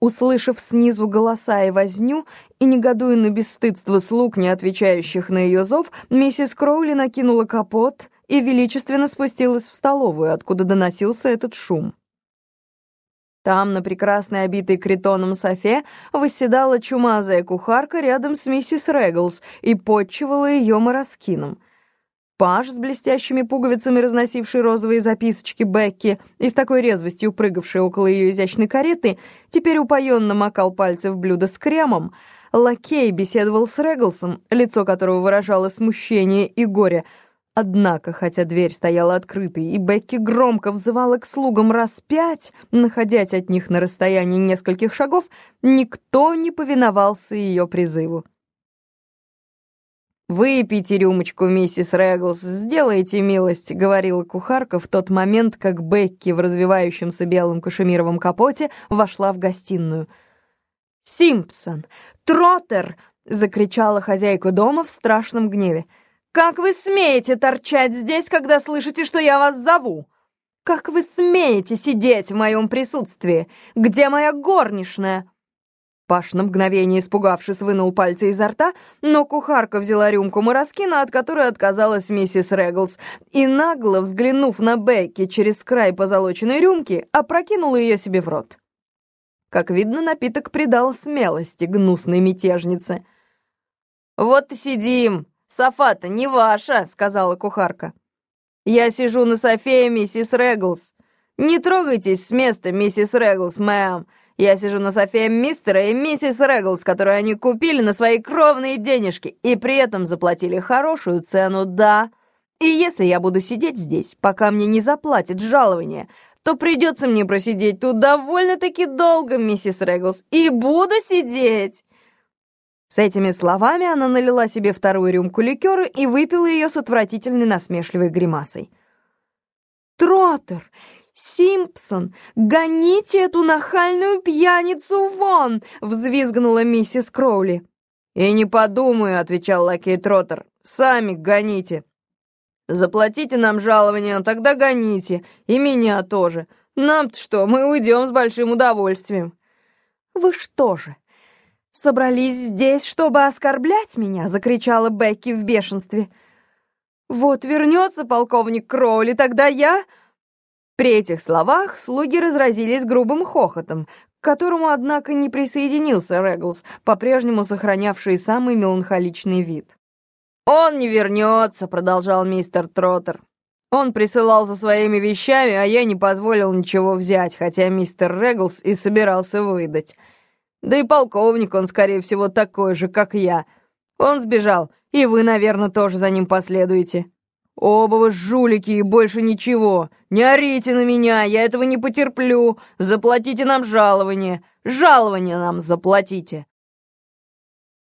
Услышав снизу голоса и возню, и негодуя на бесстыдство слуг, не отвечающих на ее зов, миссис Кроули накинула капот и величественно спустилась в столовую, откуда доносился этот шум. Там, на прекрасной обитой критоном софе, восседала чумазая кухарка рядом с миссис Регглс и подчивала ее мороскином — Паш с блестящими пуговицами, разносивший розовые записочки Бекки и с такой резвостью прыгавший около ее изящной кареты, теперь упоенно макал пальцы в блюдо с кремом. Лакей беседовал с Реглсом, лицо которого выражало смущение и горе. Однако, хотя дверь стояла открытой, и Бекки громко взывала к слугам раз пять, находясь от них на расстоянии нескольких шагов, никто не повиновался ее призыву. «Выпейте рюмочку, миссис Регглс, сделайте милость», — говорила кухарка в тот момент, как Бекки в развивающемся белом кашемировом капоте вошла в гостиную. «Симпсон! Троттер!» — закричала хозяйка дома в страшном гневе. «Как вы смеете торчать здесь, когда слышите, что я вас зову? Как вы смеете сидеть в моем присутствии? Где моя горничная?» Паш на мгновение испугавшись вынул пальцы изо рта, но кухарка взяла рюмку мороскина, от которой отказалась миссис Регглс, и нагло, взглянув на Бекки через край позолоченной рюмки, опрокинула ее себе в рот. Как видно, напиток придал смелости гнусной мятежнице. «Вот и сидим, софа-то не ваша», — сказала кухарка. «Я сижу на софе, миссис Регглс. Не трогайтесь с места, миссис Регглс, мэм. Я сижу на софе мистера и миссис Регглс, которую они купили на свои кровные денежки, и при этом заплатили хорошую цену, да. И если я буду сидеть здесь, пока мне не заплатят жалование, то придется мне просидеть тут довольно-таки долго, миссис Регглс, и буду сидеть». С этими словами она налила себе вторую рюмку ликера и выпила ее с отвратительной насмешливой гримасой. «Троттер, «Симпсон, гоните эту нахальную пьяницу вон!» — взвизгнула миссис Кроули. «И не подумаю», — отвечал лакей Троттер. «Сами гоните. Заплатите нам жалование, тогда гоните. И меня тоже. Нам-то что, мы уйдем с большим удовольствием». «Вы что же, собрались здесь, чтобы оскорблять меня?» — закричала Бекки в бешенстве. «Вот вернется полковник Кроули, тогда я...» При этих словах слуги разразились грубым хохотом, к которому, однако, не присоединился Реглс, по-прежнему сохранявший самый меланхоличный вид. «Он не вернется», — продолжал мистер Троттер. «Он присылал за своими вещами, а я не позволил ничего взять, хотя мистер Реглс и собирался выдать. Да и полковник он, скорее всего, такой же, как я. Он сбежал, и вы, наверное, тоже за ним последуете». «Оба вы жулики и больше ничего! Не орите на меня, я этого не потерплю! Заплатите нам жалование! Жалование нам заплатите!»